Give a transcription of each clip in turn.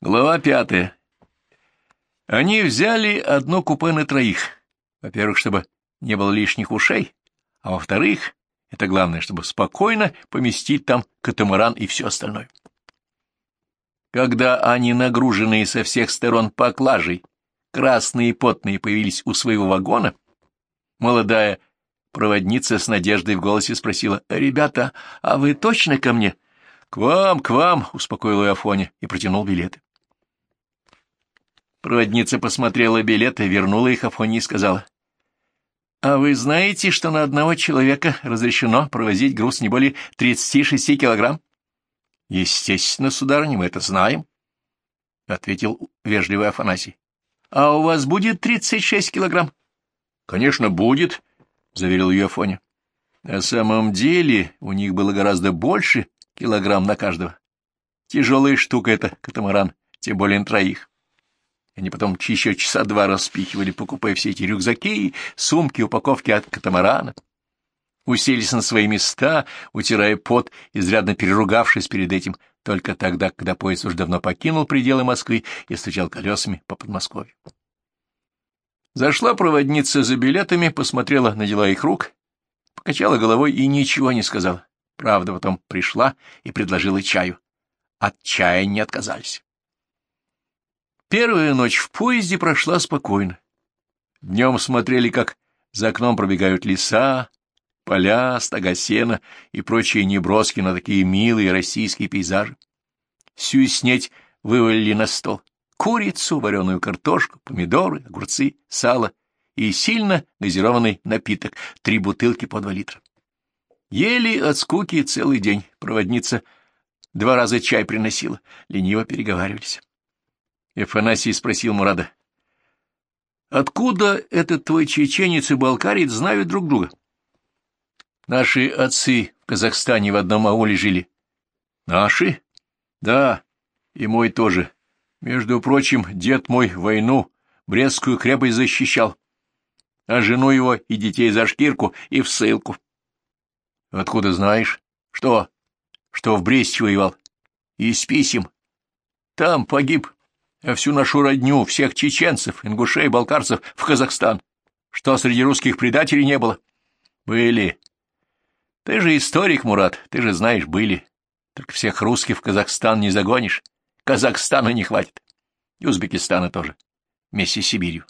Глава пятая. Они взяли одно купе на троих. Во-первых, чтобы не было лишних ушей, а во-вторых, это главное, чтобы спокойно поместить там катамаран и все остальное. Когда они, нагруженные со всех сторон поклажей, красные и потные, появились у своего вагона, молодая проводница с надеждой в голосе спросила, «Ребята, а вы точно ко мне?» «К вам, к вам!» — успокоил ее Афоня и протянул билеты. Проводница посмотрела билеты, вернула их Афоне и сказала. — А вы знаете, что на одного человека разрешено провозить груз не более 36 килограмм? — Естественно, сударыня, мы это знаем, — ответил вежливый Афанасий. — А у вас будет 36 килограмм? — Конечно, будет, — заверил ее Афоня. На самом деле у них было гораздо больше килограмм на каждого. Тяжелая штука это катамаран, тем более на троих. Они потом еще часа два распихивали, покупая все эти рюкзаки, сумки, упаковки от катамарана. Уселись на свои места, утирая пот, изрядно переругавшись перед этим, только тогда, когда поезд уж давно покинул пределы Москвы и стучал колесами по Подмосковью. Зашла проводница за билетами, посмотрела на дела их рук, покачала головой и ничего не сказала. Правда, потом пришла и предложила чаю. От чая не отказались. Первая ночь в поезде прошла спокойно. Днем смотрели, как за окном пробегают леса, поля, стога сена и прочие неброски на такие милые российские пейзажи. Всю снеть вывалили на стол. Курицу, вареную картошку, помидоры, огурцы, сало и сильно газированный напиток, три бутылки по два литра. Ели от скуки целый день. Проводница два раза чай приносила, лениво переговаривались. Эфанасий спросил Мурада. — Откуда этот твой чеченец и балкарец знают друг друга? — Наши отцы в Казахстане в одном ауле жили. — Наши? — Да, и мой тоже. Между прочим, дед мой войну, Брестскую крепость защищал, а жену его и детей за шкирку и в ссылку. — Откуда знаешь? — Что? — Что в Бресте воевал. — Из писем. Там погиб а всю нашу родню, всех чеченцев, ингушей, балкарцев в Казахстан. Что среди русских предателей не было? Были. Ты же историк, Мурат, ты же знаешь, были. Только всех русских в Казахстан не загонишь. Казахстана не хватит. И Узбекистана тоже. Вместе с Сибирью.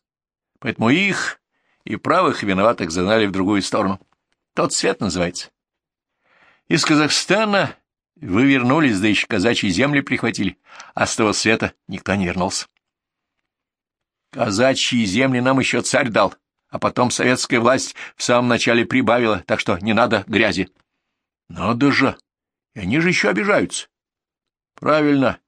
Поэтому их и правых и виноватых загнали в другую сторону. Тот свет называется. Из Казахстана вы вернулись, да еще казачьи земли прихватили, а с того света никто не вернулся. Казачьи земли нам еще царь дал, а потом советская власть в самом начале прибавила, так что не надо грязи. Надо же! И они же еще обижаются. Правильно.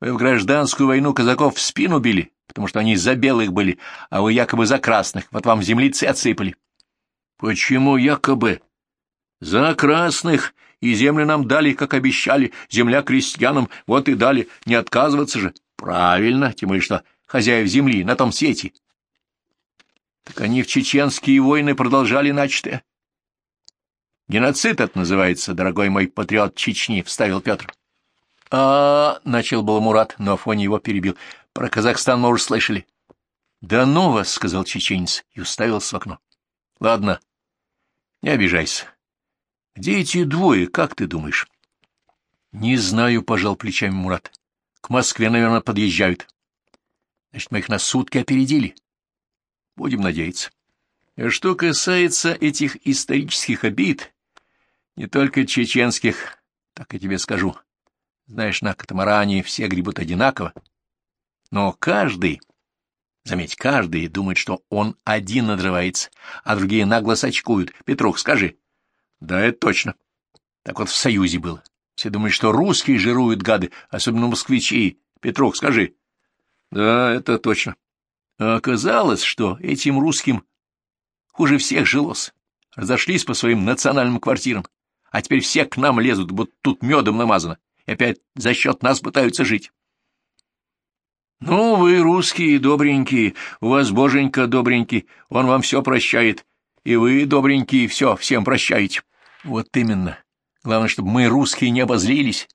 Вы в гражданскую войну казаков в спину били, потому что они за белых были, а вы якобы за красных, вот вам землицы отсыпали. Почему якобы? За красных и земли нам дали, как обещали, земля крестьянам, вот и дали, не отказываться же. Правильно, тем более, что хозяев земли на том свете. Так они в чеченские войны продолжали начатое. Геноцид это называется, дорогой мой патриот Чечни, — вставил Петр. А, — начал был Мурат, но Афоня его перебил. — Про Казахстан мы уже слышали. — Да ну вас, — сказал чеченец и уставился в окно. — Ладно, не обижайся. Где эти двое, как ты думаешь? — Не знаю, — пожал плечами Мурат. — К Москве, наверное, подъезжают. Значит, мы их на сутки опередили. Будем надеяться. Что касается этих исторических обид, не только чеченских, так я тебе скажу. Знаешь, на катамаране все гребут одинаково. Но каждый, заметь, каждый думает, что он один надрывается, а другие нагло сочкуют. Петрух, скажи, да, это точно. Так вот в Союзе было. Все думают, что русские жируют гады, особенно москвичи. Петрух, скажи. Да, это точно. А оказалось, что этим русским хуже всех жилось. Разошлись по своим национальным квартирам, а теперь все к нам лезут, будто тут медом намазано, и опять за счет нас пытаются жить. Ну, вы, русские, добренькие, у вас боженька добренький, он вам все прощает, и вы, добренькие, все всем прощаете. Вот именно. Главное, чтобы мы, русские, не обозлились.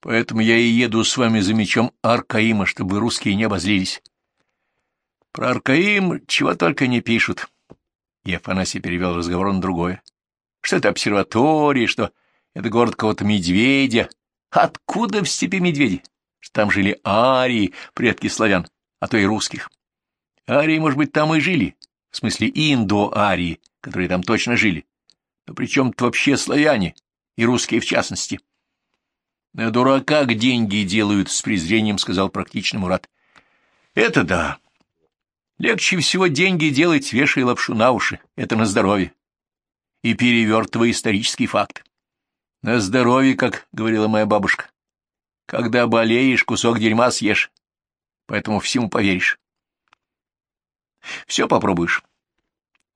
Поэтому я и еду с вами за мечом Аркаима, чтобы русские не обозлились. Про Аркаим чего только не пишут. И Афанасий перевел разговор на другое. Что это обсерватории, что это город кого-то медведя. Откуда в степи медведи? Что там жили арии, предки славян, а то и русских. Арии, может быть, там и жили, в смысле индо-арии, которые там точно жили. Но при чем вообще славяне, и русские в частности? — На дурака деньги делают, — с презрением сказал практичный Мурат. — Это да. Легче всего деньги делать, вешая лапшу на уши. Это на здоровье. И перевертывая исторический факт. На здоровье, как говорила моя бабушка. Когда болеешь, кусок дерьма съешь. Поэтому всему поверишь. Все попробуешь.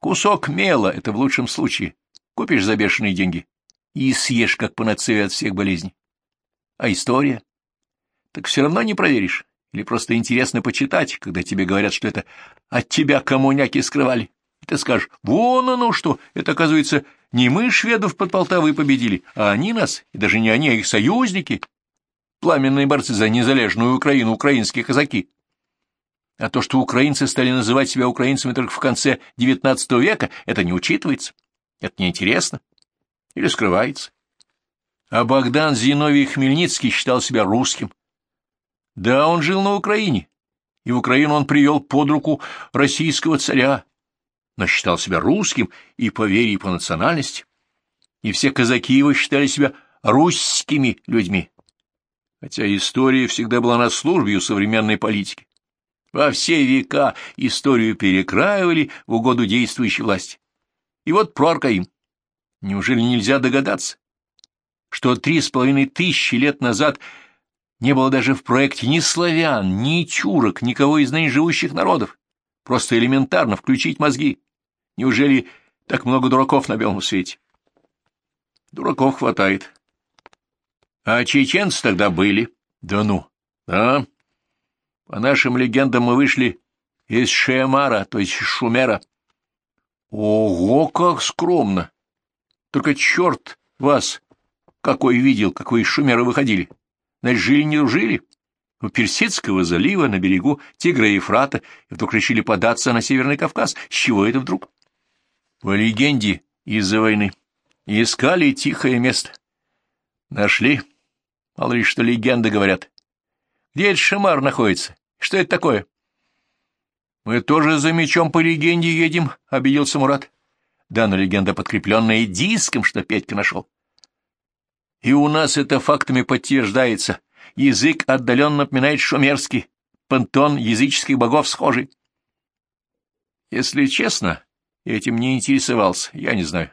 Кусок мела — это в лучшем случае. Купишь за бешеные деньги и съешь, как панацею от всех болезней. А история? Так все равно не проверишь. Или просто интересно почитать, когда тебе говорят, что это от тебя коммуняки скрывали. Ты скажешь, вон оно что, это, оказывается, не мы шведов под Полтавой победили, а они нас, и даже не они, а их союзники, пламенные борцы за незалежную Украину, украинские казаки. А то, что украинцы стали называть себя украинцами только в конце XIX века, это не учитывается. Это неинтересно. Или скрывается. А Богдан Зиновий Хмельницкий считал себя русским. Да, он жил на Украине, и в Украину он привел под руку российского царя, но считал себя русским и по вере, и по национальности. И все казаки его считали себя русскими людьми. Хотя история всегда была на службе у современной политики. Во все века историю перекраивали в угоду действующей власти. И вот про Аркаим. Неужели нельзя догадаться, что три с половиной тысячи лет назад не было даже в проекте ни славян, ни чурок, никого из ныне живущих народов? Просто элементарно включить мозги. Неужели так много дураков на белом свете? Дураков хватает. А чеченцы тогда были. Да ну. Да. По нашим легендам мы вышли из Шеемара, то есть Шумера. Ого, как скромно! Только черт вас какой видел, как вы из Шумера выходили. Значит, жили не жили. У Персидского залива на берегу Тигра и Ефрата, и вдруг решили податься на Северный Кавказ. С чего это вдруг? По легенде из-за войны. Искали тихое место. Нашли. Мало ли что легенды говорят. Где этот Шамар находится? Что это такое? Мы тоже за мечом по легенде едем, — обиделся Мурат. Да, но легенда подкрепленная диском, что Петька нашел. И у нас это фактами подтверждается. Язык отдаленно напоминает шумерский, пантон языческих богов схожий. Если честно, этим не интересовался, я не знаю.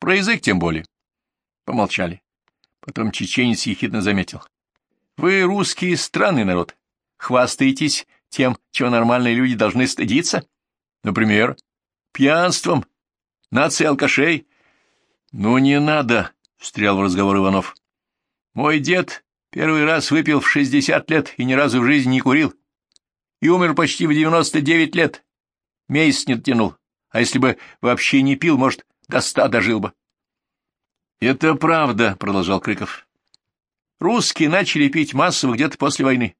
Про язык тем более. Помолчали. Потом чеченец ехидно заметил. Вы, русские, странный народ. Хвастаетесь тем, чего нормальные люди должны стыдиться? Например, пьянством, нацией алкашей. Ну, не надо, — встрял в разговор Иванов. Мой дед первый раз выпил в шестьдесят лет и ни разу в жизни не курил. И умер почти в девяносто девять лет. Месяц не тянул. А если бы вообще не пил, может, до ста дожил бы. — Это правда, — продолжал Крыков. Русские начали пить массово где-то после войны.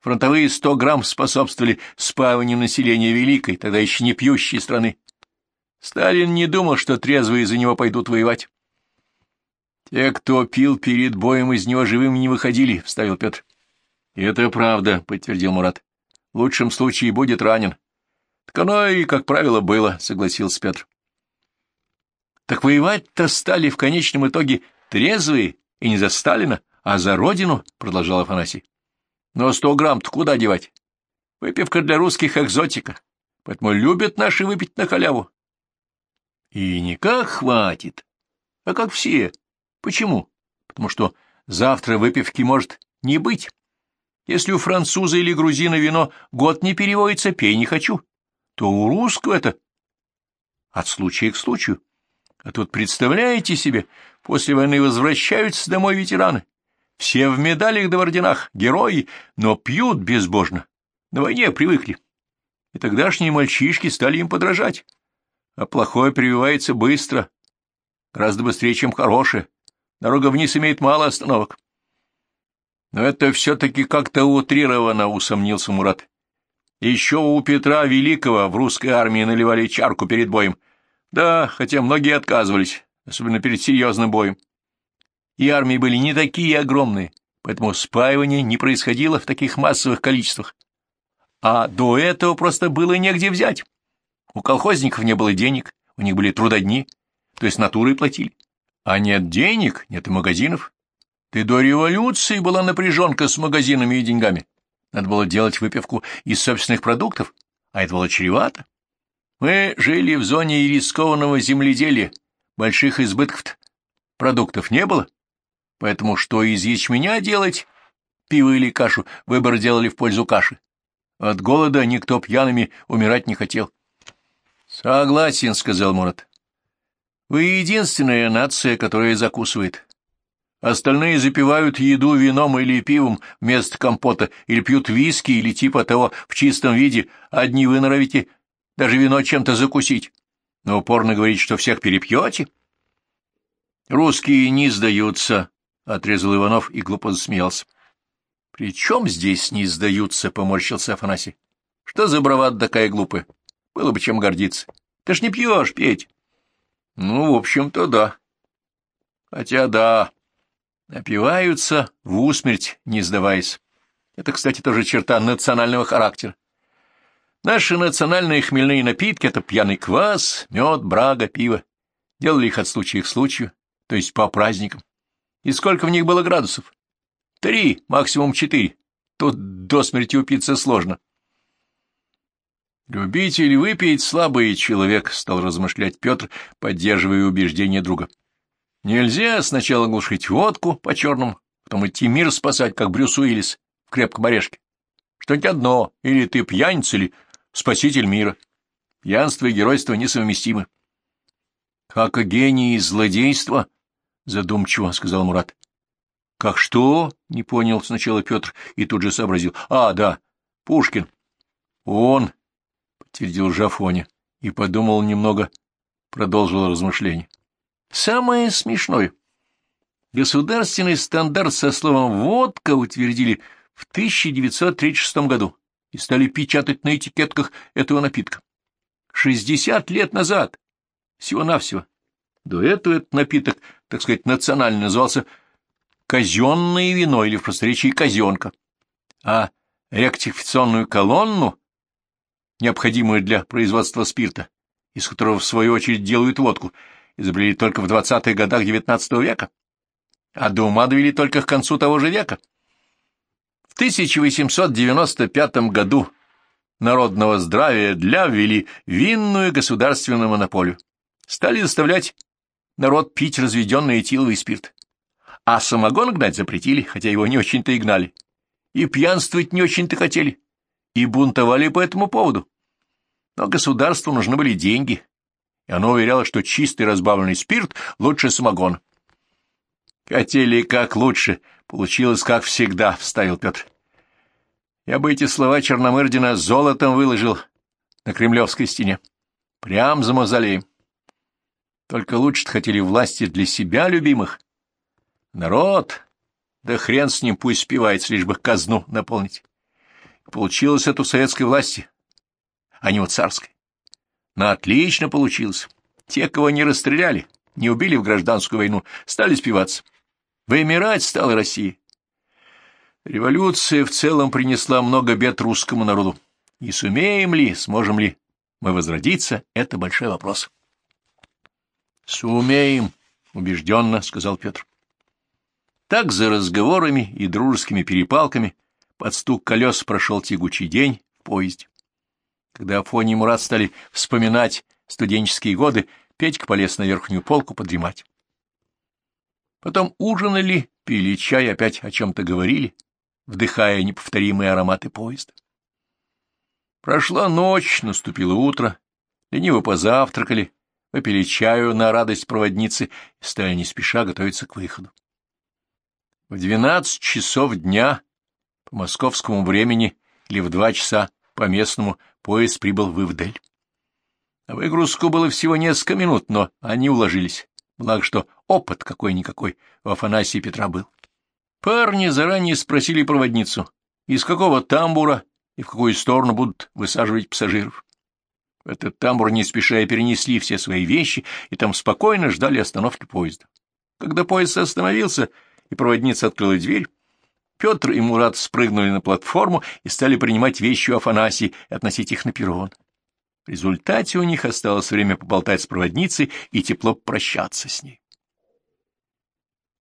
Фронтовые сто грамм способствовали спаиванию населения великой, тогда еще не пьющей страны. Сталин не думал, что трезвые за него пойдут воевать. Те, кто пил перед боем, из него живым не выходили, — вставил Петр. — Это правда, — подтвердил Мурат. — В лучшем случае будет ранен. — Так оно и, как правило, было, — согласился Петр. — Так воевать-то стали в конечном итоге трезвые и не за Сталина, а за родину, — продолжал Афанасий. — Но сто грамм-то куда девать? Выпивка для русских экзотика, поэтому любят наши выпить на халяву. — И никак хватит, а как все. Почему? Потому что завтра выпивки может не быть. Если у француза или грузина вино год не переводится, пей не хочу, то у русского это от случая к случаю. А тут, представляете себе, после войны возвращаются домой ветераны. Все в медалях да в орденах, герои, но пьют безбожно. На войне привыкли. И тогдашние мальчишки стали им подражать. А плохое прививается быстро, гораздо быстрее, чем хорошее. Дорога вниз имеет мало остановок. Но это все-таки как-то утрировано, усомнился Мурат. Еще у Петра Великого в русской армии наливали чарку перед боем. Да, хотя многие отказывались, особенно перед серьезным боем. И армии были не такие огромные, поэтому спаивание не происходило в таких массовых количествах. А до этого просто было негде взять. У колхозников не было денег, у них были трудодни, то есть натурой платили. А нет денег, нет и магазинов. Ты до революции была напряженка с магазинами и деньгами. Надо было делать выпивку из собственных продуктов, а это было чревато. Мы жили в зоне рискованного земледелия, больших избытков продуктов не было, поэтому что из ячменя делать, пиво или кашу, выбор делали в пользу каши. От голода никто пьяными умирать не хотел. — Согласен, — сказал Мурат. — Вы единственная нация, которая закусывает. Остальные запивают еду вином или пивом вместо компота, или пьют виски, или типа того в чистом виде. Одни вы норовите даже вино чем-то закусить. Но упорно говорить, что всех перепьете. Русские не сдаются, — отрезал Иванов и глупо засмеялся. — При чем здесь не сдаются? — поморщился Афанасий. — Что за брават такая глупая? Было бы чем гордиться. Ты ж не пьешь, Петь. — Ну, в общем-то, да. Хотя да, Напиваются в усмерть, не сдаваясь. Это, кстати, тоже черта национального характера. Наши национальные хмельные напитки — это пьяный квас, мед, брага, пиво. Делали их от случая к случаю, то есть по праздникам. И сколько в них было градусов? Три, максимум четыре. Тут до смерти упиться сложно. «Любитель выпить слабый человек», — стал размышлять Петр, поддерживая убеждение друга. Нельзя сначала глушить водку по-черному, потом идти мир спасать, как Брюс Уиллис в крепком орешке. Что-нибудь одно, или ты пьяница, или спаситель мира. Пьянство и геройство несовместимы. — Как гений и задумчиво сказал Мурат. — Как что? — не понял сначала Петр и тут же сообразил. — А, да, Пушкин. — Он, — подтвердил Жафоня и подумал немного, продолжил размышление. Самое смешное. Государственный стандарт со словом «водка» утвердили в 1936 году и стали печатать на этикетках этого напитка. 60 лет назад. Всего-навсего. До этого этот напиток, так сказать, национально назывался казенное вино или в просторечии казенка. А ректификационную колонну, необходимую для производства спирта, из которого в свою очередь делают водку, изобрели только в 20-х годах XIX века, а до ума довели только к концу того же века. В 1895 году народного здравия для ввели винную государственную монополию. Стали заставлять народ пить разведенный этиловый спирт. А самогон гнать запретили, хотя его не очень-то и гнали. И пьянствовать не очень-то хотели. И бунтовали по этому поводу. Но государству нужны были деньги, и оно уверяло, что чистый разбавленный спирт лучше самогон. «Хотели как лучше, получилось как всегда», — вставил Петр. «Я бы эти слова Черномырдина золотом выложил на кремлевской стене, прям за мавзолеем. Только лучше хотели власти для себя любимых. Народ, да хрен с ним пусть спивается, лишь бы казну наполнить. Получилось это у советской власти, а не у царской. Но отлично получилось. Те, кого не расстреляли, не убили в гражданскую войну, стали спиваться. Вымирать стала Россия. Революция в целом принесла много бед русскому народу. И сумеем ли, сможем ли мы возродиться, это большой вопрос. — Сумеем, — убежденно сказал Петр. Так за разговорами и дружескими перепалками под стук колес прошел тягучий день в поезде. Когда Афоня и Мурат стали вспоминать студенческие годы, Петька полез на верхнюю полку подремать. Потом ужинали, пили чай, опять о чем-то говорили, вдыхая неповторимые ароматы поезда. Прошла ночь, наступило утро, лениво позавтракали, выпили чаю на радость проводницы стали не спеша готовиться к выходу. В двенадцать часов дня по московскому времени или в два часа по местному поезд прибыл в Ивдель. На выгрузку было всего несколько минут, но они уложились. Благо, что опыт какой-никакой у Афанасия Петра был. Парни заранее спросили проводницу, из какого тамбура и в какую сторону будут высаживать пассажиров. Этот тамбур не спеша перенесли все свои вещи и там спокойно ждали остановки поезда. Когда поезд остановился и проводница открыла дверь, Петр и Мурат спрыгнули на платформу и стали принимать вещи у Афанасии и относить их на перрон. В результате у них осталось время поболтать с проводницей и тепло прощаться с ней.